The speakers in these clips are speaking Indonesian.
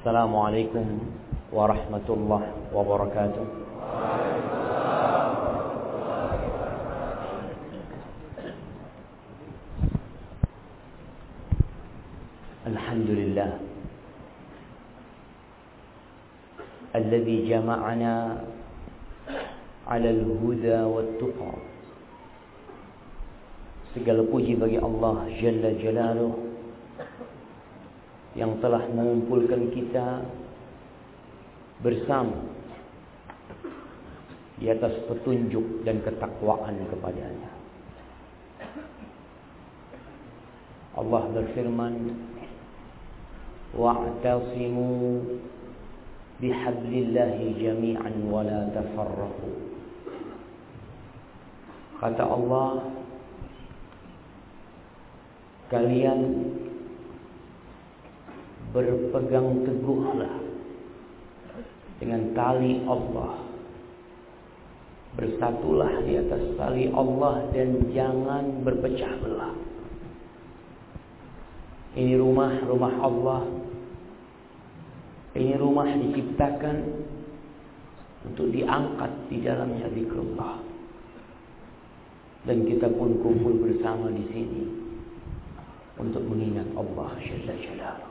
السلام عليكم ورحمة الله وبركاته. الحمد لله الذي جمعنا على الهدى والتقى. Segala puji bagi Allah Jalla Jalaluh yang telah mengumpulkan kita bersama di atas petunjuk dan ketakwaan kepadanya. Allah berfirman, "Wa'tasimu bihablillahi jami'an wa la tafarraqu." Kata Allah, kalian berpegang teguhlah dengan tali Allah. Bersatulah di atas tali Allah dan jangan berpecah belah. Ini rumah, rumah Allah. Ini rumah diciptakan untuk diangkat di dalamnya zikrullah. Dan kita pun kumpul bersama di sini untuk mengingat Allah Jalla Jalaluh.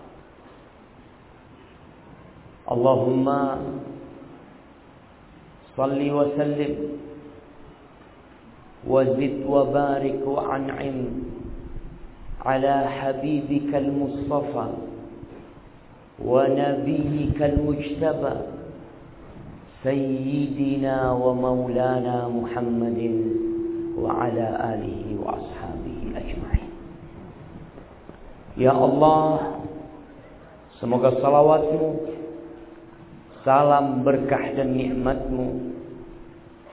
Allahumma salli wa sallim wa zid wa barik wa an'im ala habibika al-mustafa wa nabiyyika al-mujtaba sayyidina wa maulana Muhammadin wa ala alihi wa ashabihi ajma'in Ya Allah Semoga salawatmu Salam berkah dan nikmatmu.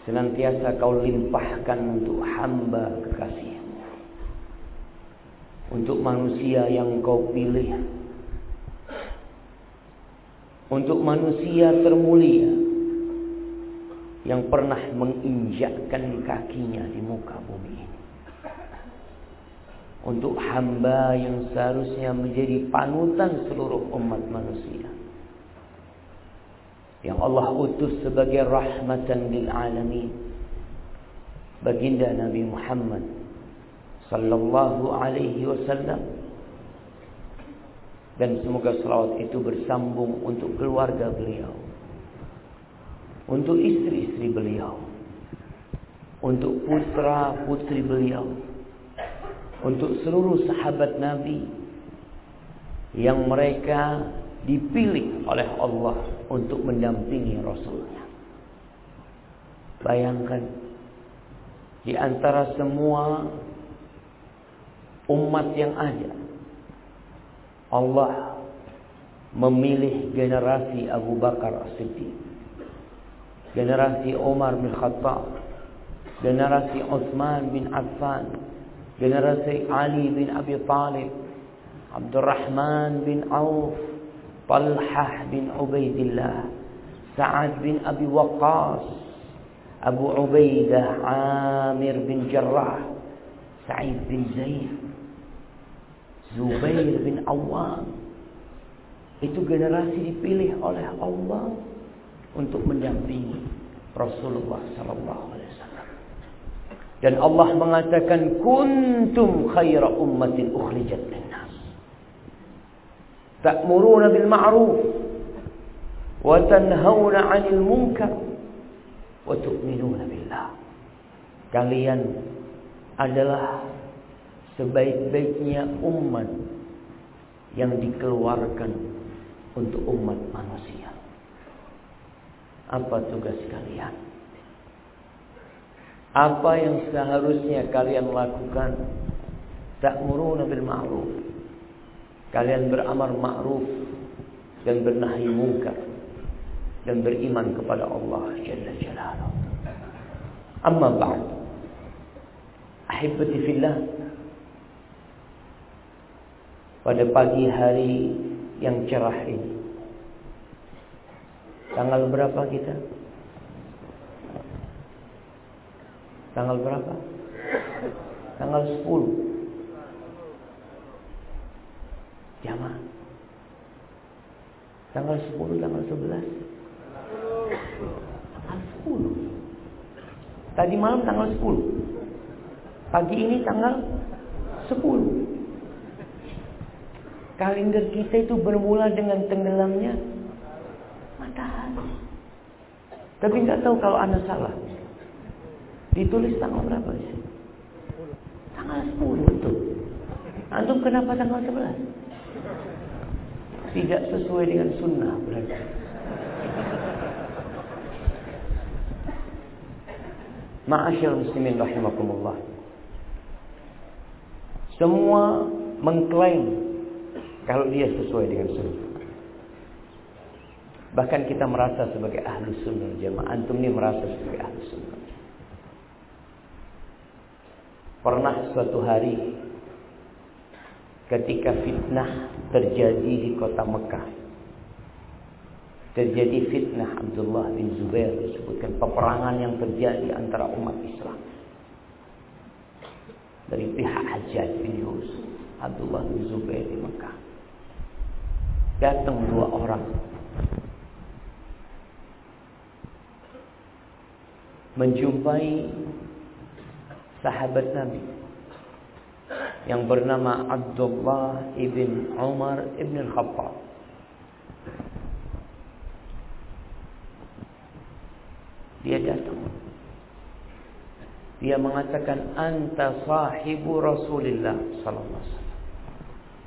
Senantiasa kau limpahkan untuk hamba kekasihmu. Untuk manusia yang kau pilih. Untuk manusia termulia Yang pernah menginjakkan kakinya di muka bumi ini. Untuk hamba yang seharusnya menjadi panutan seluruh umat manusia. Yang Allah utus sebagai rahmatan lil alamin. Baginda Nabi Muhammad sallallahu alaihi wasallam. Dan semoga selawat itu bersambung untuk keluarga beliau. Untuk istri-istri beliau. Untuk putra-putri beliau untuk seluruh sahabat Nabi yang mereka dipilih oleh Allah untuk mendampingi Rasulnya. Bayangkan di antara semua umat yang ada Allah memilih generasi Abu Bakar As-Siddiq generasi Umar bin Khattab generasi Uthman bin Affan generasi Ali bin Abi Talib, Abdurrahman bin Auf, Talhah bin Ubaidillah, Sa'ad bin Abi Abu Ubaidah Amir bin Jarrah, Sa'id bin Zaid, Zubair bin Awam. Itu generasi dipilih oleh Allah untuk mendampingi Rasulullah sallallahu alaihi wasallam. Dan Allah mengatakan kuntum khaira ummatin ukhrijat. Ta'muruna bil ma'ruf wa tanhauna 'anil munkar wa. Kalian adalah sebaik-baiknya umat yang dikeluarkan untuk umat manusia. Apa tugas kalian? Apa yang seharusnya kalian lakukan? Ta'muruna bil ma'ruf. Kalian beramar ma'ruf dan bernahi munkar dan beriman kepada Allah Jalla Jalaluhu. Amma ba'd. Ahibbati fillah. Pada pagi hari yang cerah ini. Tanggal berapa kita? Tanggal berapa? Tanggal 10. Jamaah. Tanggal 10, tanggal 11. Tanggal 10. Tadi malam tanggal 10. Pagi ini tanggal 10. Kalender kita itu bermula dengan tenggelamnya matahari. Tapi nggak tahu kalau anda salah. Ditulis tanggal berapa sih? Tanggal 10 itu. Antum kenapa tanggal 11? Tidak sesuai dengan sunnah berarti. Ma'asyil muslimin rahimakumullah. Semua mengklaim kalau dia sesuai dengan sunnah. Bahkan kita merasa sebagai ahlu sunnah jamaah. Antum ini merasa sebagai ahlu sunnah. Pernah suatu hari ketika fitnah terjadi di kota Mekah. Terjadi fitnah Abdullah bin Zubair disebutkan peperangan yang terjadi antara umat Islam. Dari pihak Hajjaj bin Yusuf, Abdullah bin Zubair di Mekah. Datang dua orang menjumpai sahabat Nabi yang bernama Abdullah ibn Umar ibn al-Khattab. Dia datang. Dia mengatakan anta sahibu Rasulullah sallallahu alaihi wasallam.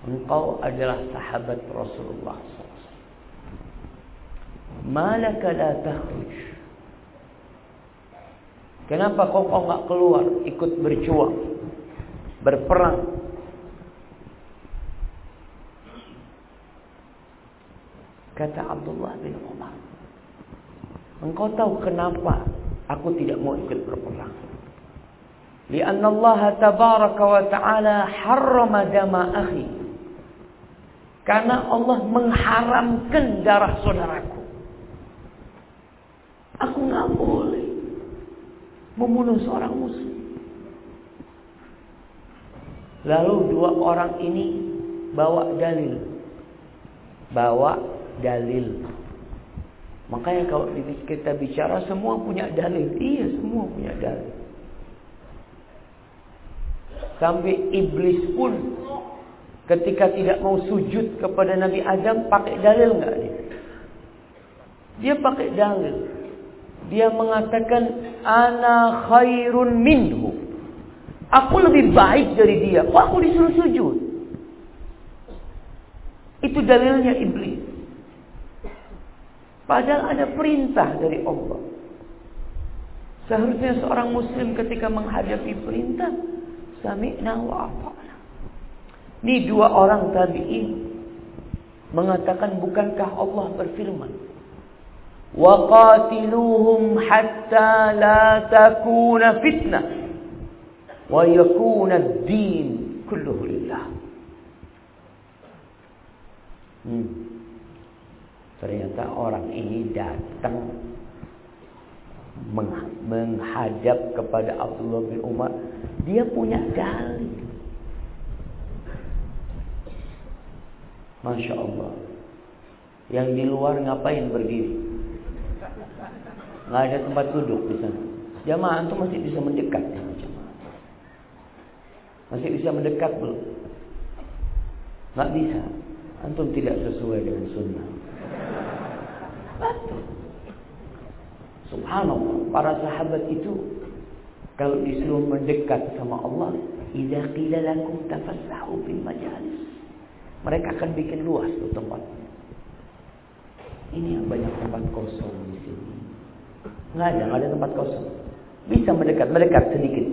Engkau adalah sahabat Rasulullah sallallahu alaihi wasallam. Malaka la? Kenapa kau kau enggak keluar ikut berjuang? Berperang. Kata Abdullah bin Umar. Engkau tahu kenapa aku tidak mau ikut berperang? Lianna Allah tabaraka wa ta'ala harrama dama. Karena Allah mengharamkan darah saudaraku. Aku nggak boleh membunuh seorang muslim. Lalu dua orang ini bawa dalil. Bawa dalil. Makanya kalau kita bicara semua punya dalil. Iya semua punya dalil. Sampai iblis pun ketika tidak mau sujud kepada Nabi Adam pakai dalil nggak dia? Dia pakai dalil. Dia mengatakan ana khairun minhu. Aku lebih baik dari dia. Kok aku disuruh sujud? Itu dalilnya iblis. Padahal ada perintah dari Allah. Seharusnya seorang muslim ketika menghadapi perintah, sami'na wa apa? Ini dua orang tabi'in mengatakan bukankah Allah berfirman, "Wa qatiluhum hatta la takuna fitnah." Wa yakuna ad-din kulluhu lillah. Hmm. Ternyata orang ini datang menghadap kepada Abdullah bin Umar. Dia punya dalil. Masya Allah. Yang di luar ngapain berdiri? Nggak ada tempat duduk di sana. Jamaah itu masih bisa mendekat. Ya. Masih bisa mendekat belum? Nggak bisa. Antum tidak sesuai dengan sunnah. Betul. Subhanallah. Para sahabat itu kalau disuruh mendekat sama Allah, idza qila lakum tafassahu fil majalis. Mereka akan bikin luas tuh tempatnya. Ini yang banyak tempat kosong di sini. Nggak ada, nggak ada tempat kosong. Bisa mendekat, mendekat sedikit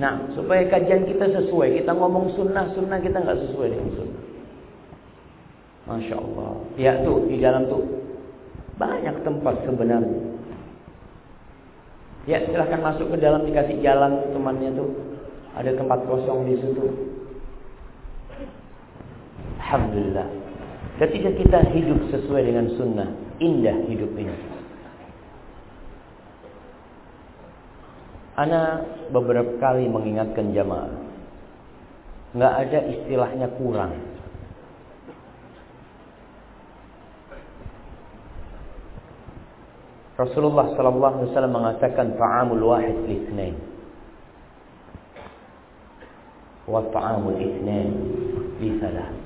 Nah, supaya kajian kita sesuai, kita ngomong sunnah, sunnah kita nggak sesuai dengan sunnah. Masya Allah. Ya tuh di dalam tuh banyak tempat sebenarnya. Ya silahkan masuk ke dalam dikasih jalan temannya tuh. Ada tempat kosong di situ. Alhamdulillah. Ketika kita hidup sesuai dengan sunnah, indah hidup ini. Ana beberapa kali mengingatkan jamaah. Nggak ada istilahnya kurang. Rasulullah sallallahu alaihi wasallam mengatakan ta'amul wahid litsnain. Wa ta'amul itsnain thalath.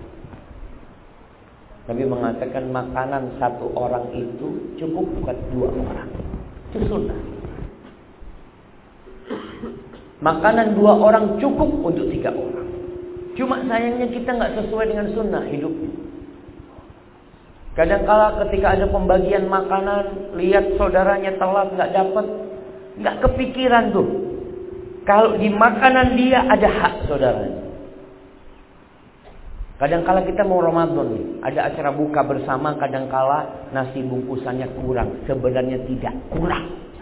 Nabi mengatakan makanan satu orang itu cukup buat dua orang. Itu sunnah. Makanan dua orang cukup untuk tiga orang. Cuma sayangnya kita nggak sesuai dengan sunnah hidupnya. Kadangkala ketika ada pembagian makanan, lihat saudaranya telat nggak dapat, nggak kepikiran tuh. Kalau di makanan dia ada hak saudaranya. Kadangkala kita mau Ramadan nih, ada acara buka bersama, kadangkala nasi bungkusannya kurang. Sebenarnya tidak kurang.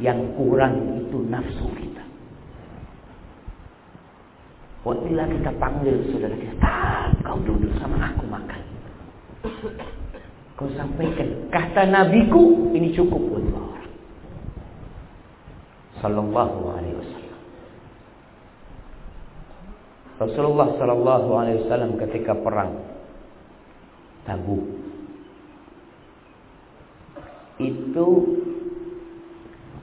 Yang kurang itu nafsu kita. Waktulah kita panggil saudara kita, kau duduk sama aku makan. Kau sampaikan, kata nabiku, ini cukup buat orang. Sallallahu alaihi wasallam. Rasulullah Sallallahu Alaihi Wasallam ketika perang Tabuk itu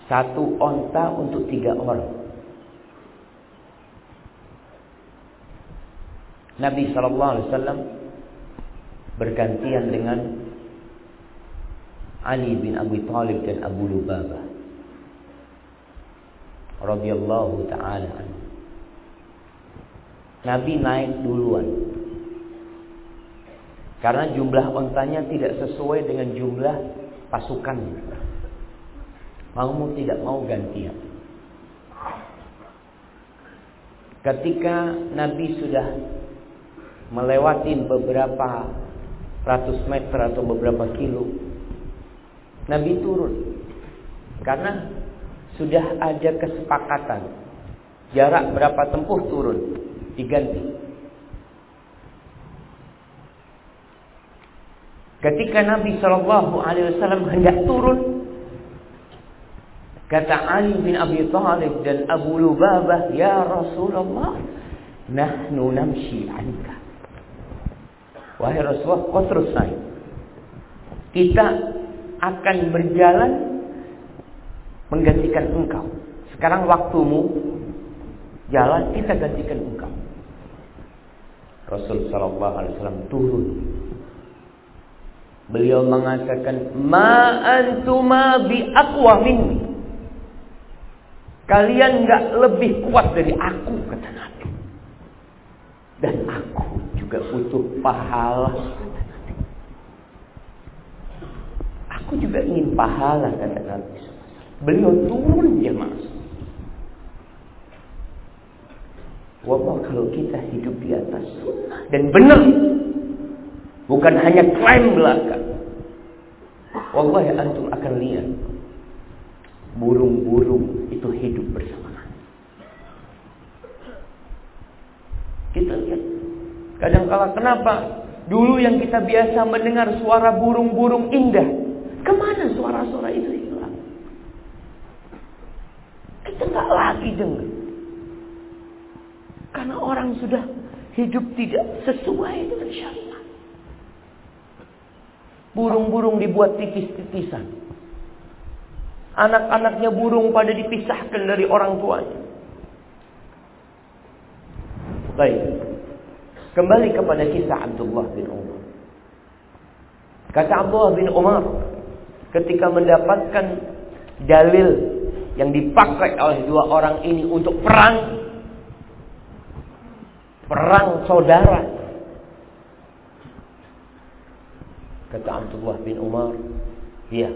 satu onta untuk tiga orang. Nabi Sallallahu Alaihi Wasallam bergantian dengan Ali bin Abi Thalib dan Abu Lubabah radhiyallahu taala. Nabi naik duluan. Karena jumlah ontanya tidak sesuai dengan jumlah pasukannya. Mau tidak mau gantian. Ketika Nabi sudah melewati beberapa ratus meter atau beberapa kilo, Nabi turun. Karena sudah ada kesepakatan jarak berapa tempuh turun diganti. Ketika Nabi Shallallahu Alaihi Wasallam hendak turun, kata Ali bin Abi Thalib dan Abu Lubabah, ya Rasulullah, nahnu namshi anka. Wahai Rasulullah, kau terus naik. Kita akan berjalan menggantikan engkau. Sekarang waktumu jalan kita gantikan engkau. Rasul sallallahu alaihi wasallam turun. Beliau mengatakan, "Ma antuma bi aqwa minni." Kalian enggak lebih kuat dari aku kata Nabi. Dan aku juga butuh pahala. Aku juga ingin pahala kata Nabi. Beliau turun jemaah. Wabah kalau kita hidup di atas sunnah dan benar. Bukan hanya klaim belaka. Wallahi antum akan lihat. Burung-burung itu hidup bersama. Kita lihat. Kadang-kala kenapa? Dulu yang kita biasa mendengar suara burung-burung indah. Ke mana suara-suara itu hilang? Kita nggak lagi dengar. Karena orang sudah hidup tidak sesuai dengan syariat. Burung-burung dibuat tipis-tipisan. Anak-anaknya burung pada dipisahkan dari orang tuanya. Baik. Kembali kepada kisah Abdullah bin Umar. Kata Abdullah bin Umar. Ketika mendapatkan dalil yang dipakai oleh dua orang ini untuk perang perang saudara. Kata Abdullah bin Umar, ya.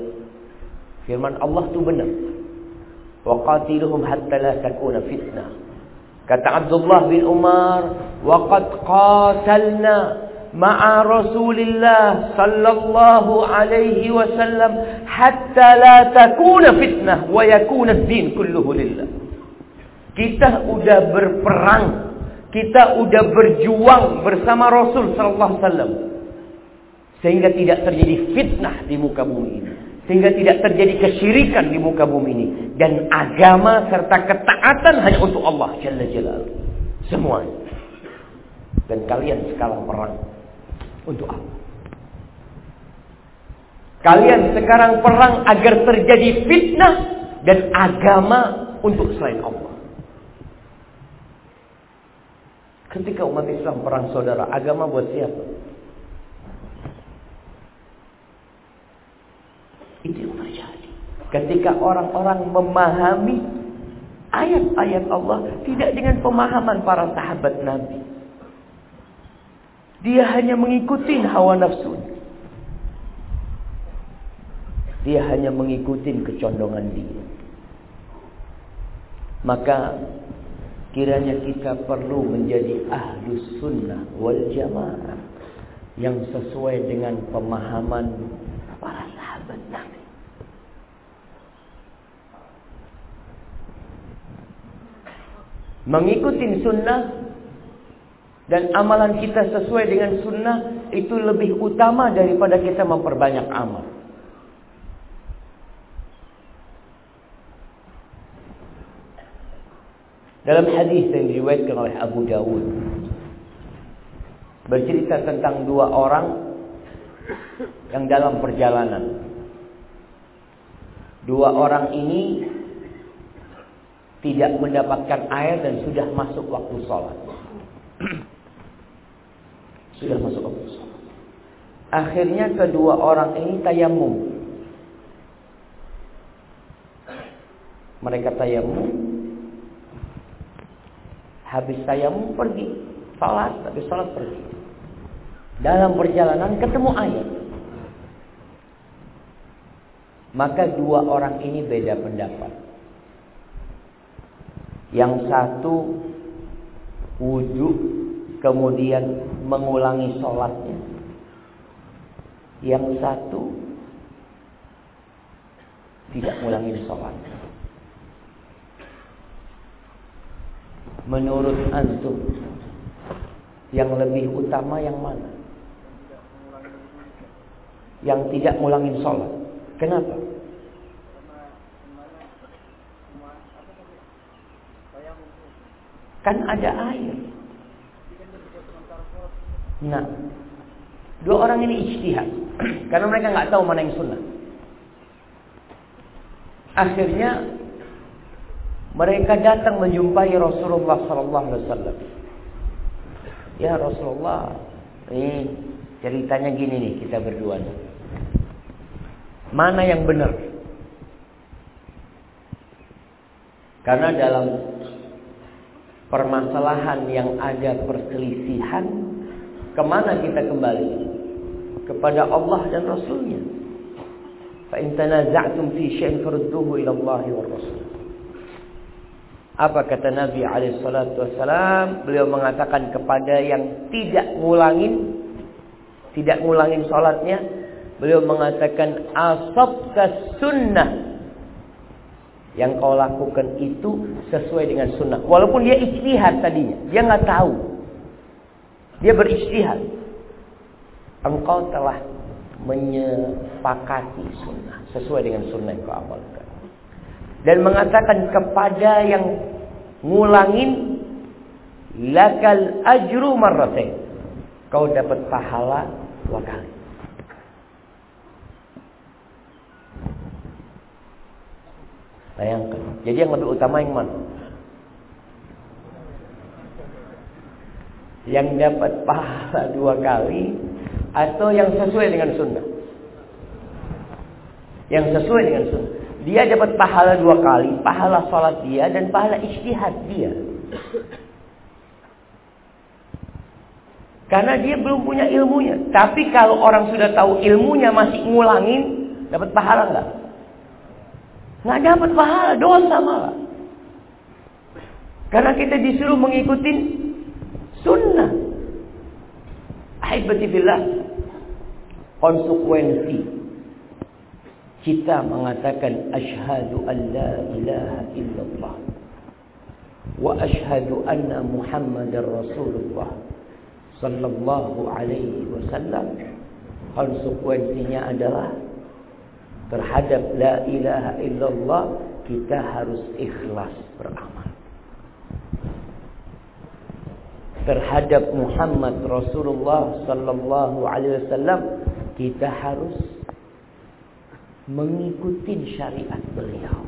Firman Allah itu benar. Wa qatiluhum hatta la takuna fitnah. Kata Abdullah bin Umar, wa qad qatalna ma'a Rasulillah sallallahu alaihi wasallam hatta la takuna fitnah wa yakuna ad-din kulluhu lillah. Kita udah berperang kita udah berjuang bersama Rasul sallallahu alaihi wasallam sehingga tidak terjadi fitnah di muka bumi ini sehingga tidak terjadi kesyirikan di muka bumi ini dan agama serta ketaatan hanya untuk Allah jalla jalal semua dan kalian sekarang perang untuk Allah Kalian sekarang perang agar terjadi fitnah dan agama untuk selain Allah. Ketika umat Islam perang saudara, agama buat siapa? Itu yang terjadi. Ketika orang-orang memahami ayat-ayat Allah tidak dengan pemahaman para sahabat Nabi. Dia hanya mengikuti hawa nafsu. Dia hanya mengikuti kecondongan dia. Maka kiranya kita perlu menjadi ahlus sunnah wal jamaah yang sesuai dengan pemahaman para sahabat Nabi. Mengikuti sunnah dan amalan kita sesuai dengan sunnah itu lebih utama daripada kita memperbanyak amal. Dalam hadis yang diriwayatkan oleh Abu Dawud bercerita tentang dua orang yang dalam perjalanan. Dua orang ini tidak mendapatkan air dan sudah masuk waktu sholat. sudah masuk waktu sholat. Akhirnya kedua orang ini tayamum. Mereka tayamum Habis tayamum pergi. Salat, habis salat pergi. Dalam perjalanan ketemu air. Maka dua orang ini beda pendapat. Yang satu wudhu kemudian mengulangi sholatnya. Yang satu tidak mengulangi sholatnya. Menurut antum yang lebih utama yang mana? Yang tidak ngulangin sholat. Kenapa? Kan ada air. Nah, dua orang ini ijtihad. Karena mereka nggak tahu mana yang sunnah. Akhirnya mereka datang menjumpai Rasulullah sallallahu alaihi wasallam. Ya Rasulullah, ini ceritanya gini nih kita berdua. Mana yang benar? Karena dalam permasalahan yang ada perselisihan, ke mana kita kembali? Kepada Allah dan Rasulnya. Fa in fi syai'in farudduhu ila Allah wa Rasul. Apa kata Nabi Alaihissalam? Beliau mengatakan kepada yang tidak ngulangin, tidak ngulangin sholatnya, beliau mengatakan asabta sunnah. Yang kau lakukan itu sesuai dengan sunnah. Walaupun dia ijtihad tadinya, dia nggak tahu. Dia berijtihad. Engkau telah menyepakati sunnah sesuai dengan sunnah yang kau amalkan dan mengatakan kepada yang ngulangin lakal ajru marratain. Kau dapat pahala dua kali. Bayangkan. Jadi yang lebih utama yang mana? Yang dapat pahala dua kali atau yang sesuai dengan sunnah? Yang sesuai dengan sunnah. Dia dapat pahala dua kali, pahala salat dia dan pahala ijtihad dia. Karena dia belum punya ilmunya. Tapi kalau orang sudah tahu ilmunya masih ngulangin, dapat pahala enggak? Nggak dapat pahala, dosa malah. Karena kita disuruh mengikuti sunnah. Ahibati billah. Konsekuensi kita mengatakan asyhadu an la ilaha illallah wa asyhadu anna muhammadar rasulullah sallallahu alaihi wasallam konsekuensinya adalah terhadap la ilaha illallah kita harus ikhlas beramal terhadap Muhammad Rasulullah sallallahu alaihi wasallam kita harus mengikuti syariat beliau.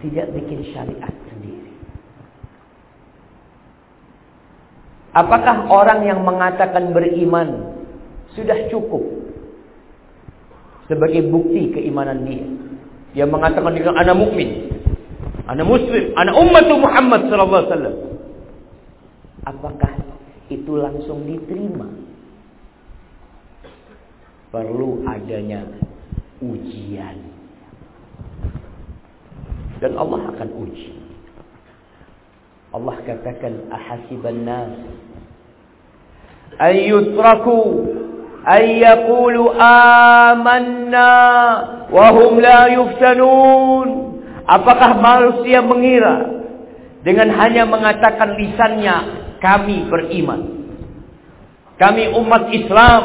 Tidak bikin syariat sendiri. Apakah orang yang mengatakan beriman sudah cukup sebagai bukti keimanan dia? Dia mengatakan dengan anak mukmin, anak muslim, anak umat Muhammad sallallahu alaihi wasallam. Apakah itu langsung diterima? Perlu adanya ujian. Dan Allah akan uji. Allah katakan ahasiban nas ayyutraku amanna wa hum la yuftanun apakah manusia mengira dengan hanya mengatakan lisannya kami beriman? Kami umat Islam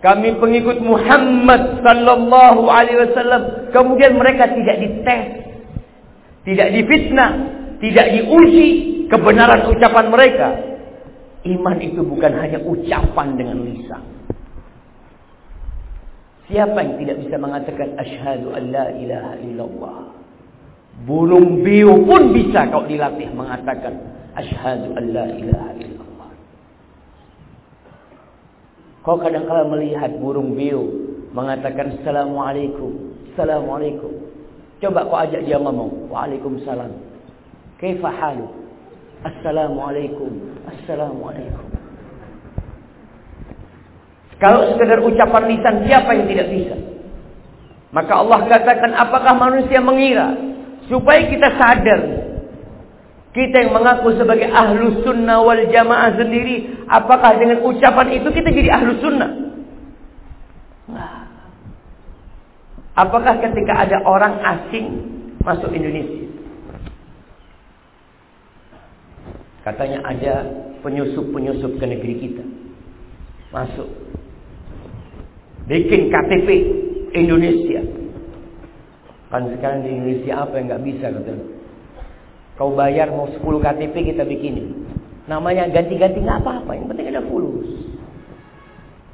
kami pengikut Muhammad sallallahu alaihi wasallam kemudian mereka tidak dites tidak difitnah tidak diuji kebenaran ucapan mereka. Iman itu bukan hanya ucapan dengan lisan. Siapa yang tidak bisa mengatakan asyhadu an la ilaha illallah? Burung biu pun bisa kau dilatih mengatakan asyhadu an la ilaha illallah. Kau kadang-kala melihat burung biu mengatakan assalamualaikum, assalamualaikum. Coba kau ajak dia ngomong, waalaikumsalam. Kaifa haluk? Assalamualaikum. Assalamualaikum. Kalau sekedar ucapan lisan siapa yang tidak bisa? Maka Allah katakan apakah manusia mengira supaya kita sadar kita yang mengaku sebagai ahlu sunnah wal jamaah sendiri apakah dengan ucapan itu kita jadi ahlu sunnah? Apakah ketika ada orang asing masuk Indonesia Katanya ada penyusup-penyusup ke negeri kita. Masuk. Bikin KTP Indonesia. Kan sekarang di Indonesia apa yang nggak bisa kata Kau bayar mau 10 KTP kita bikin. Namanya ganti-ganti nggak apa-apa, yang penting ada fulus.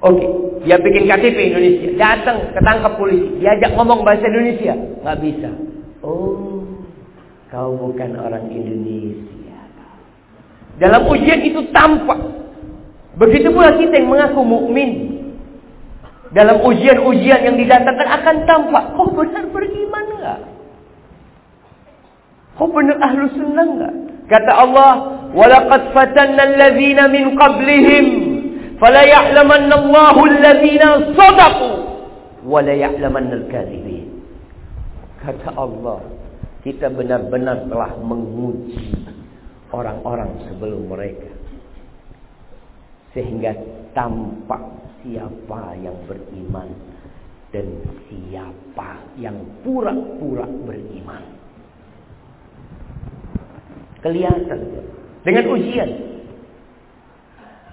Oke, okay. dia bikin KTP Indonesia, datang ketangkap polisi, diajak ngomong bahasa Indonesia, nggak bisa. Oh, kau bukan orang Indonesia. Dalam ujian itu tampak. Begitu pula kita yang mengaku mukmin. Dalam ujian-ujian yang didatangkan akan tampak. Kau benar beriman enggak? Kau benar ahlu sunnah enggak? Kata Allah, وَلَقَدْ فَتَنَّ الَّذِينَ مِنْ قَبْلِهِمْ فَلَا يَعْلَمَنَّ اللَّهُ الَّذِينَ صَدَقُوا وَلَا يَعْلَمَنَّ الْكَاذِبِينَ Kata Allah, kita benar-benar telah menguji orang-orang sebelum mereka. Sehingga tampak siapa yang beriman dan siapa yang pura-pura beriman. Kelihatan dengan ujian.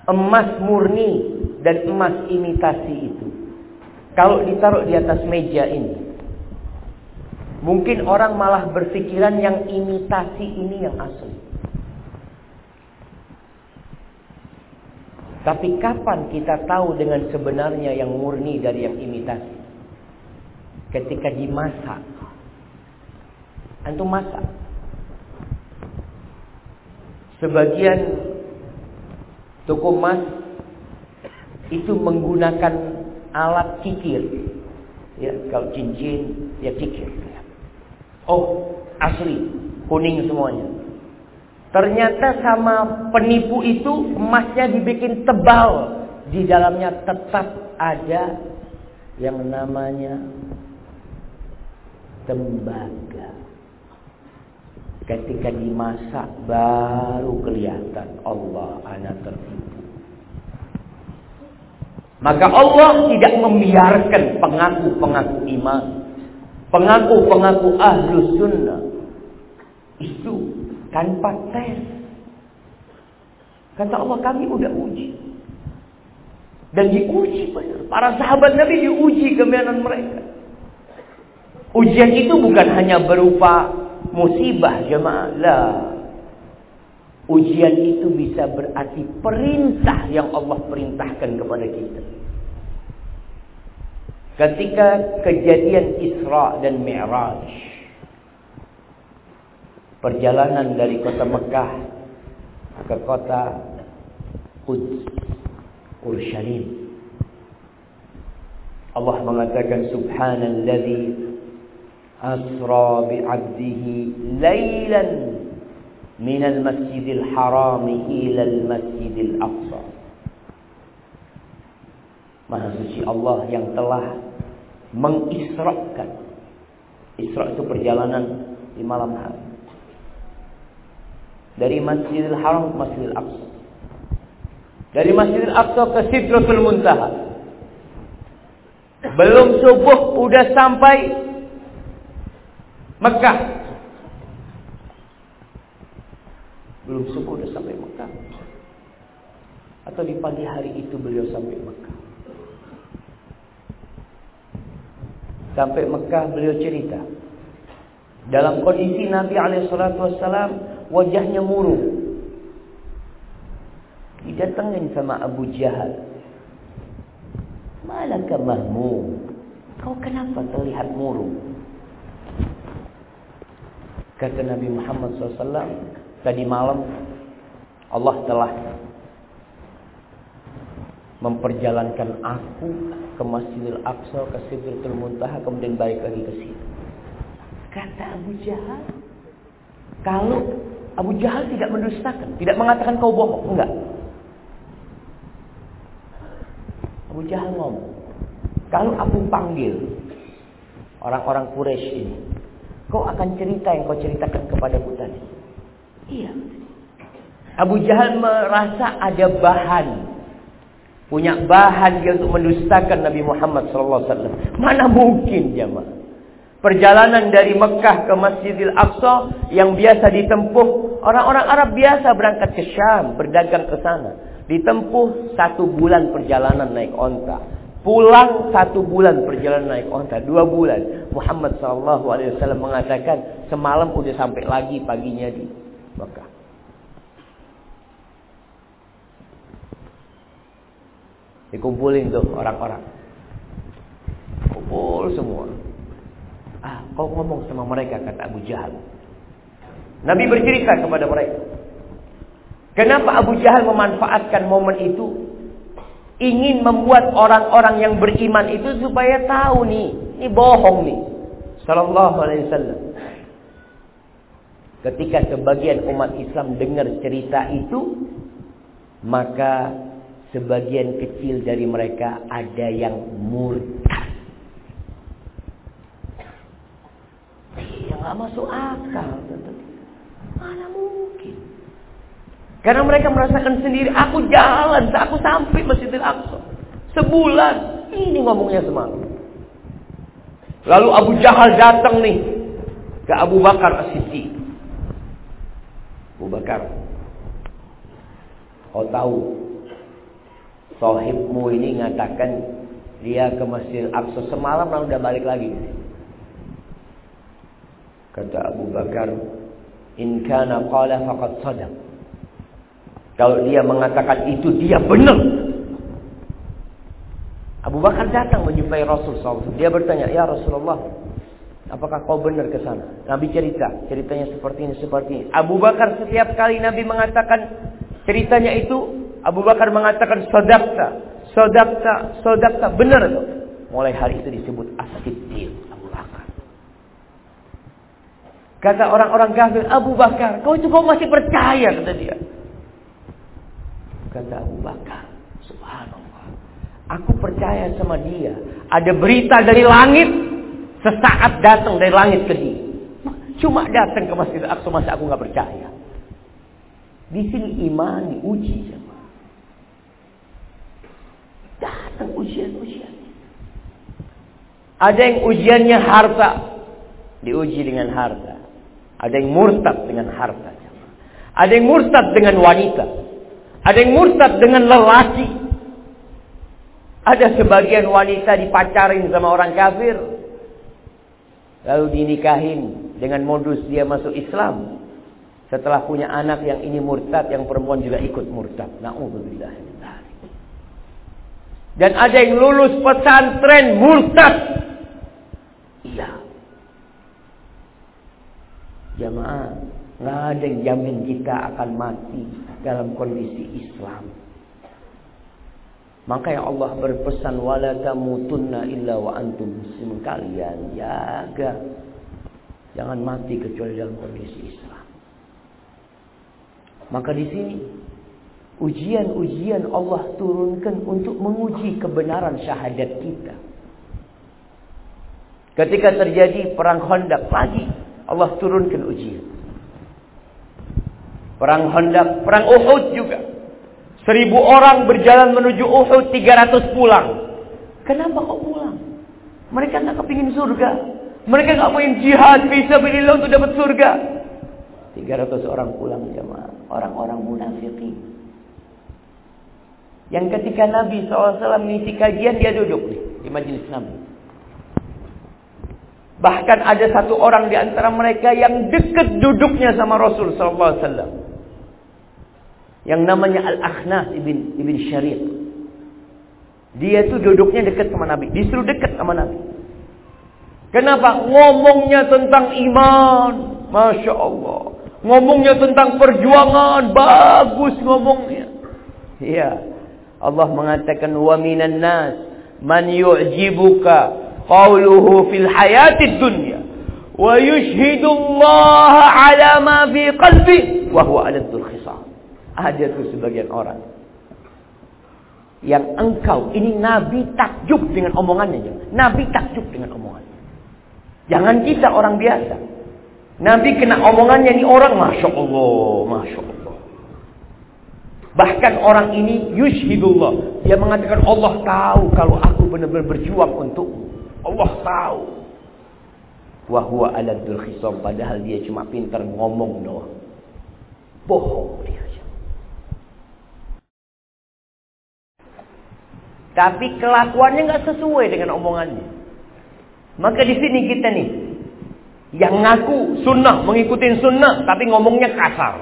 Emas murni dan emas imitasi itu. Kalau ditaruh di atas meja ini. Mungkin orang malah berpikiran yang imitasi ini yang asli. Tapi kapan kita tahu dengan sebenarnya yang murni dari yang imitasi? Ketika dimasak. Antum masak. Sebagian toko emas itu menggunakan alat kikir. Ya, kalau cincin ya kikir. Oh, asli, kuning semuanya. Ternyata sama penipu itu emasnya dibikin tebal. Di dalamnya tetap ada yang namanya tembaga. Ketika dimasak baru kelihatan Allah anak tertipu. Maka Allah tidak membiarkan pengaku-pengaku iman. Pengaku-pengaku ahlu sunnah. Itu tanpa tes. Kata Allah kami udah uji. Dan diuji benar. Para sahabat Nabi diuji keimanan mereka. Ujian itu bukan hanya berupa musibah jemaah. Ujian itu bisa berarti perintah yang Allah perintahkan kepada kita. Ketika kejadian Isra dan Mi'raj. Perjalanan dari kota Mekah ke kota Quds, Urshalim. Allah mengatakan subhanalladzi asra bi'abdihi lailan minal masjidil haram ila al-masjidil aqsa. Maha suci Allah yang telah mengisrakan. Isra itu perjalanan di malam hari. Dari Masjidil Haram ke Masjidil Aqsa. Dari Masjidil Aqsa ke Sidratul Muntaha. Belum subuh udah sampai Mekah. Belum subuh udah sampai Mekah. Atau di pagi hari itu beliau sampai Mekah. Sampai Mekah beliau cerita. Dalam kondisi Nabi Alaihissalam wajahnya murung. Didatengin sama Abu Jahal. Malaka mahmum. Kau kenapa terlihat murung? Kata Nabi Muhammad SAW. Tadi malam Allah telah memperjalankan aku ke Masjidil Aqsa, ke Sidratul Muntaha, kemudian balik lagi ke sini. Kata Abu Jahal, kalau Abu Jahal tidak mendustakan, tidak mengatakan kau bohong, enggak. Abu Jahal ngomong, kalau aku panggil orang-orang Quraisy ini, kau akan cerita yang kau ceritakan kepadaku tadi. Iya. Abu Jahal merasa ada bahan punya bahan dia untuk mendustakan Nabi Muhammad SAW. Mana mungkin jemaah? Perjalanan dari Mekah ke Masjidil Aqsa yang biasa ditempuh orang-orang Arab biasa berangkat ke Syam, berdagang ke sana. Ditempuh satu bulan perjalanan naik onta. Pulang satu bulan perjalanan naik onta, dua bulan. Muhammad SAW mengatakan semalam udah sampai lagi paginya di Mekah. Dikumpulin tuh orang-orang. Kumpul semua. Ah, kau ngomong sama mereka kata Abu Jahal. Nabi bercerita kepada mereka. Kenapa Abu Jahal memanfaatkan momen itu? Ingin membuat orang-orang yang beriman itu supaya tahu nih, ini bohong nih. Sallallahu alaihi wasallam. Ketika sebagian umat Islam dengar cerita itu, maka sebagian kecil dari mereka ada yang murtad. Ya nggak masuk akal. Mana mungkin? Karena mereka merasakan sendiri, aku jalan, aku sampai Masjidil Aqsa. Sebulan. Ini ngomongnya semalam. Lalu Abu Jahal datang nih ke Abu Bakar As-Siddiq. Abu Bakar. Kau tahu Sohibmu ini mengatakan dia ke Masjid Aqsa semalam lalu udah balik lagi. Kata Abu Bakar, "In kana qala faqad sadaq." Kalau dia mengatakan itu dia benar. Abu Bakar datang menjumpai Rasul SAW. Dia bertanya, "Ya Rasulullah, apakah kau benar ke sana?" Nabi cerita, ceritanya seperti ini, seperti ini. Abu Bakar setiap kali Nabi mengatakan ceritanya itu Abu Bakar mengatakan sodakta, sodakta, sodakta. Benar. Mulai hari itu disebut as-siddiq Abu Bakar. Kata orang-orang kafir, Abu Bakar, kau itu kau masih percaya kata dia. Kata Abu Bakar, subhanallah. Aku percaya sama dia. Ada berita dari langit, sesaat datang dari langit ke dia. Cuma datang ke Masjid Aqsa masa aku nggak percaya. Di sini iman diuji Datang ujian-ujian. Ada yang ujiannya harta. Diuji dengan harta. Ada yang murtad dengan harta. Ada yang murtad dengan wanita. Ada yang murtad dengan lelaki. Ada sebagian wanita dipacarin sama orang kafir. Lalu dinikahin dengan modus dia masuk Islam. Setelah punya anak yang ini murtad, yang perempuan juga ikut murtad. Na'udzubillah. Dan ada yang lulus pesantren murtad. Iya. Jamaah, nggak ada yang jamin kita akan mati dalam kondisi Islam. Maka yang Allah berpesan wala tamutunna illa wa antum muslim kalian jaga jangan mati kecuali dalam kondisi Islam. Maka di sini ujian-ujian Allah turunkan untuk menguji kebenaran syahadat kita. Ketika terjadi perang Khandaq lagi Allah turunkan ujian. Perang Khandaq, perang Uhud juga. Seribu orang berjalan menuju Uhud, 300 pulang. Kenapa kok pulang? Mereka nggak kepingin surga. Mereka nggak mau jihad bisa berilah untuk dapat surga. 300 orang pulang jemaah. Orang-orang munafikin. Yang ketika Nabi SAW mengisi kajian dia duduk nih, di majelis Nabi. Bahkan ada satu orang di antara mereka yang dekat duduknya sama Rasul SAW. Yang namanya Al-Akhnas ibn, ibn Syariq. Dia itu duduknya dekat sama Nabi. Disuruh dekat sama Nabi. Kenapa? Ngomongnya tentang iman. Masya Allah. Ngomongnya tentang perjuangan. Bagus ngomongnya. Iya. Allah mengatakan. Minan nas. Man hayatid dunya wa yushhidu Allah ala ma fi qalbi wa huwa aladul khisam. Ada tuh sebagian orang yang engkau ini Nabi takjub dengan omongannya. Nabi takjub dengan omongannya. Jangan kita orang biasa. Nabi kena omongannya ini orang masya Allah, masya Allah. Bahkan orang ini yushidullah. Dia mengatakan Allah tahu kalau aku benar-benar berjuang untukmu. Allah tahu. Wahwa aladul khisam. Padahal dia cuma pintar ngomong doang. Bohong dia. Tapi kelakuannya nggak sesuai dengan omongannya. Maka di sini kita nih, yang ngaku sunnah, mengikuti sunnah, tapi ngomongnya kasar.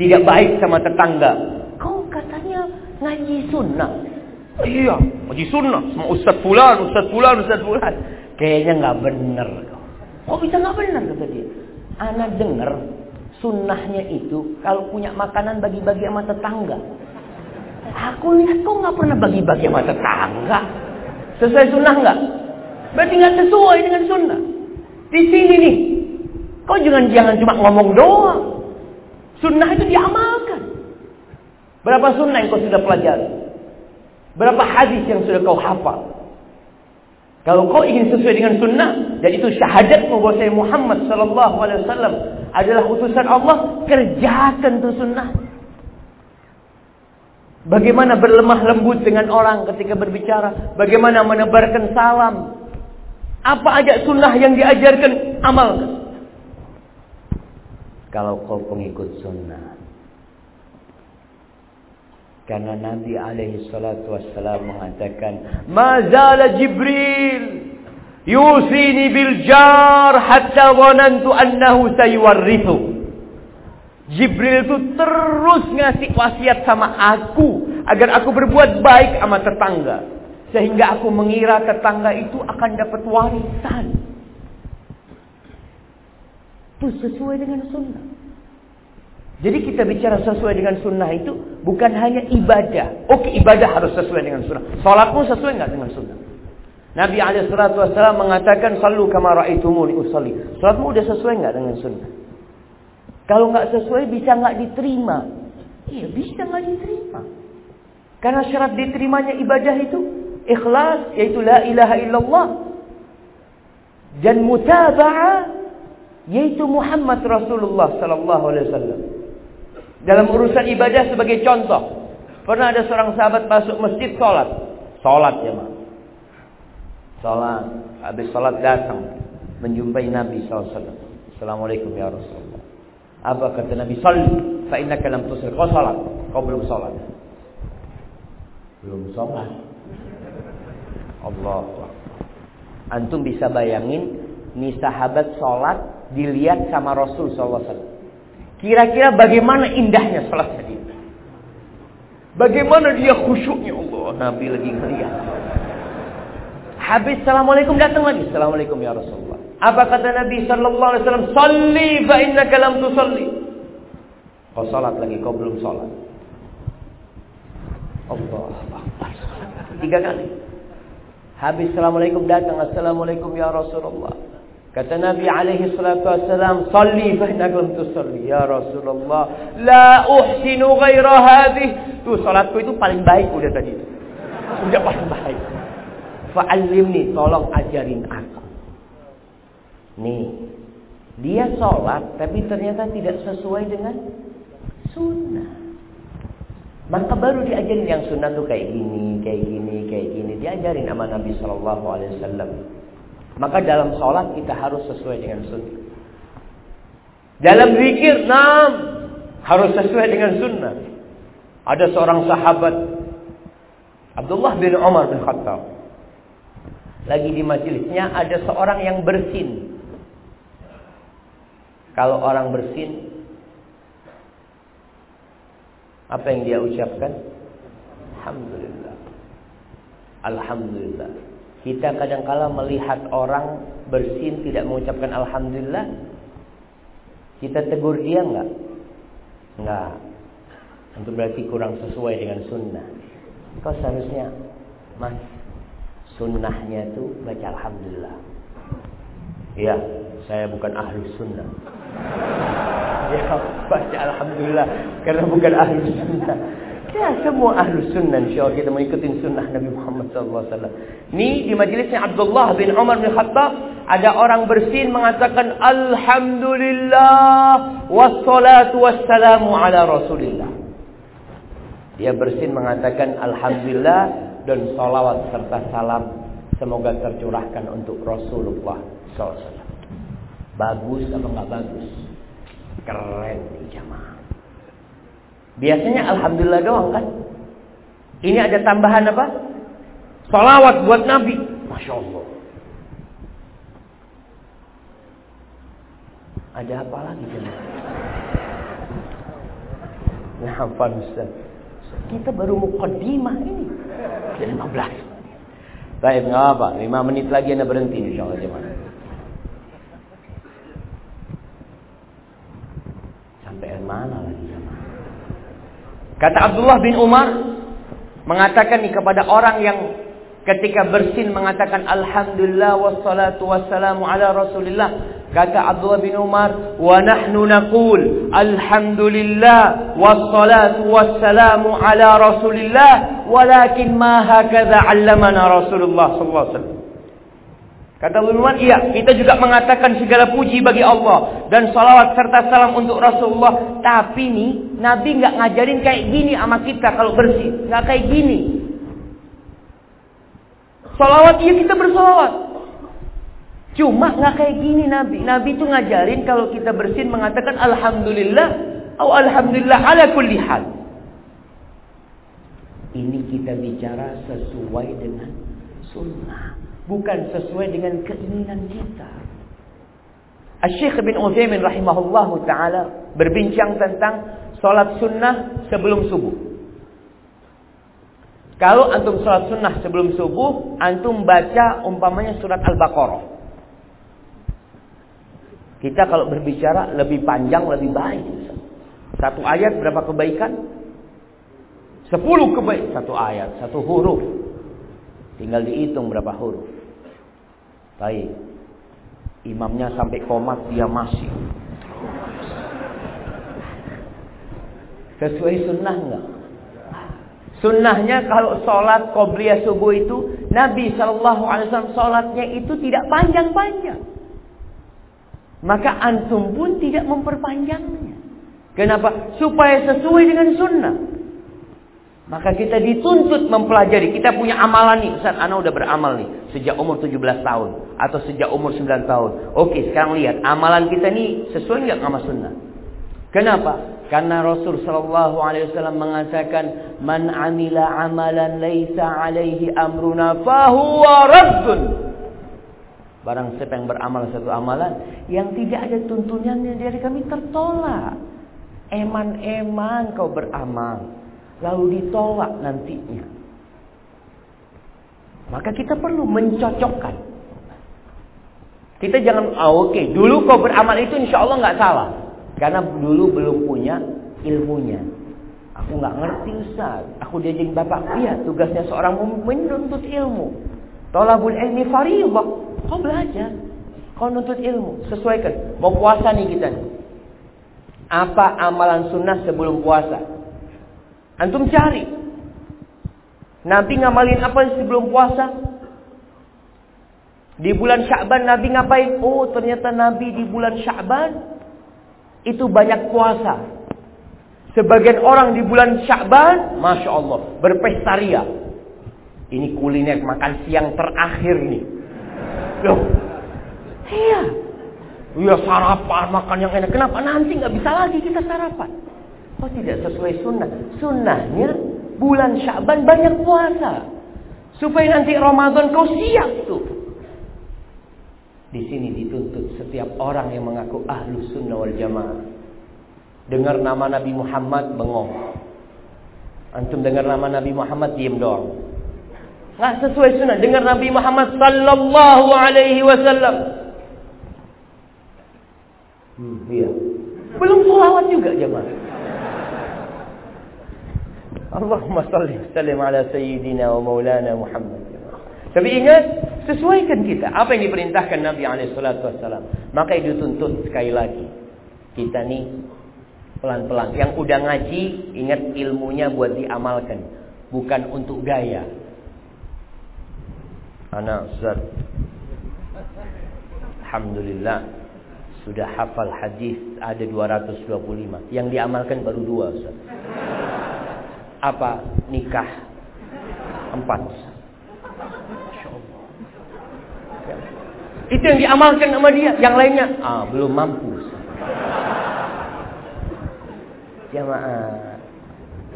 Tidak baik sama tetangga. Kau katanya ngaji sunnah. Iya, ngaji sunnah sama Ustaz Fulan, Ustaz Fulan, Ustaz Fulan. Kayaknya nggak bener. Kok bisa nggak bener kata dia? Anak denger sunnahnya itu kalau punya makanan bagi-bagi sama tetangga. Aku lihat kok nggak pernah bagi-bagi sama tetangga. Sesuai sunnah nggak? Berarti nggak sesuai dengan sunnah. Di sini nih, kau jangan jangan cuma ngomong doang. Sunnah itu diamalkan. Berapa sunnah yang kau sudah pelajari? Berapa hadis yang sudah kau hafal? Kalau kau ingin sesuai dengan sunnah dan itu syahadatmu bahwa saya Muhammad sallallahu alaihi wasallam adalah utusan Allah, kerjakan tuh sunnah. Bagaimana berlemah lembut dengan orang ketika berbicara, bagaimana menebarkan salam. Apa aja sunnah yang diajarkan, amalkan. Kalau kau pengikut sunnah, karena Nabi alaihi salatu wassalam mengatakan, "Mazala Jibril yusini bil jar hatta dhanantu annahu sayuwarrithu." Jibril itu terus ngasih wasiat sama aku agar aku berbuat baik sama tetangga. Sehingga aku mengira tetangga itu akan dapat warisan. Itu sesuai dengan sunnah. Jadi kita bicara sesuai dengan sunnah itu bukan hanya ibadah. Oke ibadah harus sesuai dengan sunnah. Salatmu sesuai nggak dengan sunnah? Nabi Alaihissalam mengatakan Sallu kama ra'aitumuni usalli. Salatmu udah sesuai nggak dengan sunnah? Kalau nggak sesuai bisa nggak diterima. Iya bisa nggak diterima. Karena syarat diterimanya ibadah itu ikhlas yaitu la ilaha illallah dan mutaba'ah yaitu Muhammad Rasulullah sallallahu alaihi wasallam. Dalam urusan ibadah sebagai contoh. Pernah ada seorang sahabat masuk masjid sholat. Sholat ya mak. Sholat. Habis sholat datang. Menjumpai Nabi SAW. Assalamualaikum ya Rasulullah. Apa kata Nabi? Salli. Fa'innaka lam tusir. Kau sholat. Kau belum sholat. Belum sholat. Allah. Antum bisa bayangin. Nih sahabat sholat. Dilihat sama Rasul SAW. Kira-kira bagaimana indahnya salatnya dia. Bagaimana dia khusyuknya Allah. Nabi lagi ngeliat. Habis Assalamualaikum datang lagi. Assalamualaikum ya Rasulullah. Apa kata Nabi Sallallahu Alaihi Wasallam? Salli fa innaka lam tusalli. Kau salat lagi, kau belum salat. Allah Akbar. Tiga kali. Habis Assalamualaikum datang. Assalamualaikum ya Rasulullah. Kata Nabi alaihi salatu wassalam, "Salli fa innaka lam tusalli." Ya Rasulullah, la uhsinu ghaira hadhihi. Tu salatku itu paling baik udah tadi. Sudah paling baik. Fa'allimni, tolong ajarin aku. Nih, dia sholat tapi ternyata tidak sesuai dengan sunnah. Maka baru diajarin yang sunnah tuh kayak gini, kayak gini, kayak gini. Diajarin sama Nabi Shallallahu Alaihi Wasallam. Maka dalam sholat kita harus sesuai dengan sunnah. Dalam zikir, nam harus sesuai dengan sunnah. Ada seorang sahabat Abdullah bin Umar bin Khattab. Lagi di majelisnya ada seorang yang bersin. Kalau orang bersin, apa yang dia ucapkan? Alhamdulillah. Alhamdulillah. Kita kadangkala melihat orang bersin tidak mengucapkan Alhamdulillah. Kita tegur dia enggak? Enggak. Itu berarti kurang sesuai dengan sunnah. Kau seharusnya, mas, sunnahnya itu baca Alhamdulillah. Iya, saya bukan ahli sunnah. Ya, baca Alhamdulillah. Karena bukan ahli sunnah. Ya semua ahlu sunnah insya Allah kita mengikuti sunnah Nabi Muhammad SAW. Ini di majelisnya Abdullah bin Umar bin Khattab. Ada orang bersin mengatakan Alhamdulillah wassalatu wassalamu ala rasulillah. Dia bersin mengatakan Alhamdulillah dan salawat serta salam semoga tercurahkan untuk Rasulullah SAW. Bagus apa enggak bagus? Keren jamaah. Biasanya Alhamdulillah doang kan? Ini ada tambahan apa? Salawat buat Nabi. Masya Allah. Ada apa lagi? Nah, apa Ustaz? Kita baru mukaddimah ini. Jadi 15. Baik, enggak apa. 5 menit lagi Anda berhenti insyaallah jemaah. Kata Abdullah bin Umar mengatakan nih kepada orang yang ketika bersin mengatakan alhamdulillah wassalatu wassalamu ala rasulillah. Kata Abdullah bin Umar wa nahnu naqul alhamdulillah wassalatu wassalamu ala rasulillah walakin ma hakadha 'allamana rasulullah sallallahu alaihi wasallam Kata Umar, iya, kita juga mengatakan segala puji bagi Allah dan salawat serta salam untuk Rasulullah. Tapi nih, Nabi nggak ngajarin kayak gini sama kita kalau bersih, nggak kayak gini. Salawat iya kita bersalawat. Cuma nggak kayak gini Nabi. Nabi itu ngajarin kalau kita bersin mengatakan Alhamdulillah atau Alhamdulillah ala kulli hal. Ini kita bicara sesuai dengan sunnah bukan sesuai dengan keinginan kita. Syekh bin Utsaimin rahimahullahu taala berbincang tentang salat sunnah sebelum subuh. Kalau antum salat sunnah sebelum subuh, antum baca umpamanya surat Al-Baqarah. Kita kalau berbicara lebih panjang lebih baik. Satu ayat berapa kebaikan? Sepuluh kebaikan. Satu ayat, satu huruf. Tinggal dihitung berapa huruf. Baik. Imamnya sampai komat dia masih. Sesuai sunnah enggak? Sunnahnya kalau sholat qobliyah subuh itu Nabi Shallallahu Alaihi Wasallam sholatnya itu tidak panjang-panjang. Maka antum pun tidak memperpanjangnya. Kenapa? Supaya sesuai dengan sunnah. Maka kita dituntut mempelajari. Kita punya amalan nih. Ustaz, Ana udah beramal nih. Sejak umur 17 tahun. Atau sejak umur 9 tahun. Oke, sekarang lihat. Amalan kita nih sesuai nggak sama sunnah? Kenapa? Karena Rasul Shallallahu Alaihi Wasallam mengatakan, "Man amila amalan laisa alaihi amruna fahuwa raddun." Barang siapa yang beramal satu amalan yang tidak ada tuntunannya dari kami tertolak. Eman-eman kau beramal. lalu ditolak nantinya. Maka kita perlu mencocokkan. Kita jangan, oh, oke, okay. dulu kau beramal itu insya Allah nggak salah. Karena dulu belum punya ilmunya. Aku nggak ngerti Ustaz. Aku diajak bapak, iya tugasnya seorang menuntut ilmu. Tolabul ilmi faridah. Kau belajar. Kau nuntut ilmu. Sesuaikan. Mau puasa nih kita. Apa amalan sunnah sebelum puasa? Antum cari. Nabi ngamalin apa sebelum puasa? Di bulan Sya'ban Nabi ngapain? Oh ternyata Nabi di bulan Sya'ban itu banyak puasa. Sebagian orang di bulan Sya'ban, Masya Allah, berpesta ria. Ini kuliner makan siang terakhir nih. Loh, iya. Iya sarapan, makan yang enak. Kenapa nanti nggak bisa lagi kita sarapan? Oh tidak sesuai sunnah. Sunnahnya bulan Sya'ban banyak puasa. Supaya nanti Ramadan kau siap tuh. Di sini dituntut setiap orang yang mengaku ahlu sunnah wal jamaah. Dengar nama Nabi Muhammad bengong. Antum dengar nama Nabi Muhammad diem doang. Nggak sesuai sunnah. Dengar Nabi Muhammad sallallahu alaihi wasallam. Hmm, iya. Belum selawat juga jemaah. Allahumma salli sallim ala sayyidina wa maulana Muhammad. Tapi ingat, sesuaikan kita apa yang diperintahkan Nabi wasallam. Maka itu tuntut sekali lagi. Kita nih pelan-pelan. Yang udah ngaji, ingat ilmunya buat diamalkan, bukan untuk gaya. Anak Ustaz. Alhamdulillah sudah hafal hadis ada 225. Yang diamalkan baru dua Ustaz. Apa? Nikah. Empat. Itu yang diamalkan sama dia. Yang lainnya, ah belum mampu. Jamaah.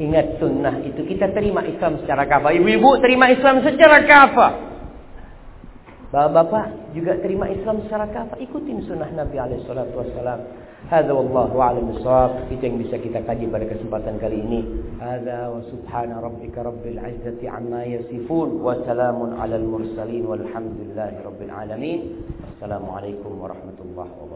Ingat sunnah itu kita terima Islam secara kafah. Ibu-ibu terima Islam secara kafah. Bapak-bapak juga terima Islam secara kafah. Ikutin sunnah Nabi alaihi salatu wassalam. Hadza wallahu a'lam bissawab. Itu yang bisa kita kaji pada kesempatan kali ini. Hadza wa subhana rabbika rabbil izzati amma yasifun wa salamun 'alal mursalin walhamdulillahi rabbil alamin. Assalamualaikum warahmatullahi wabarakatuh.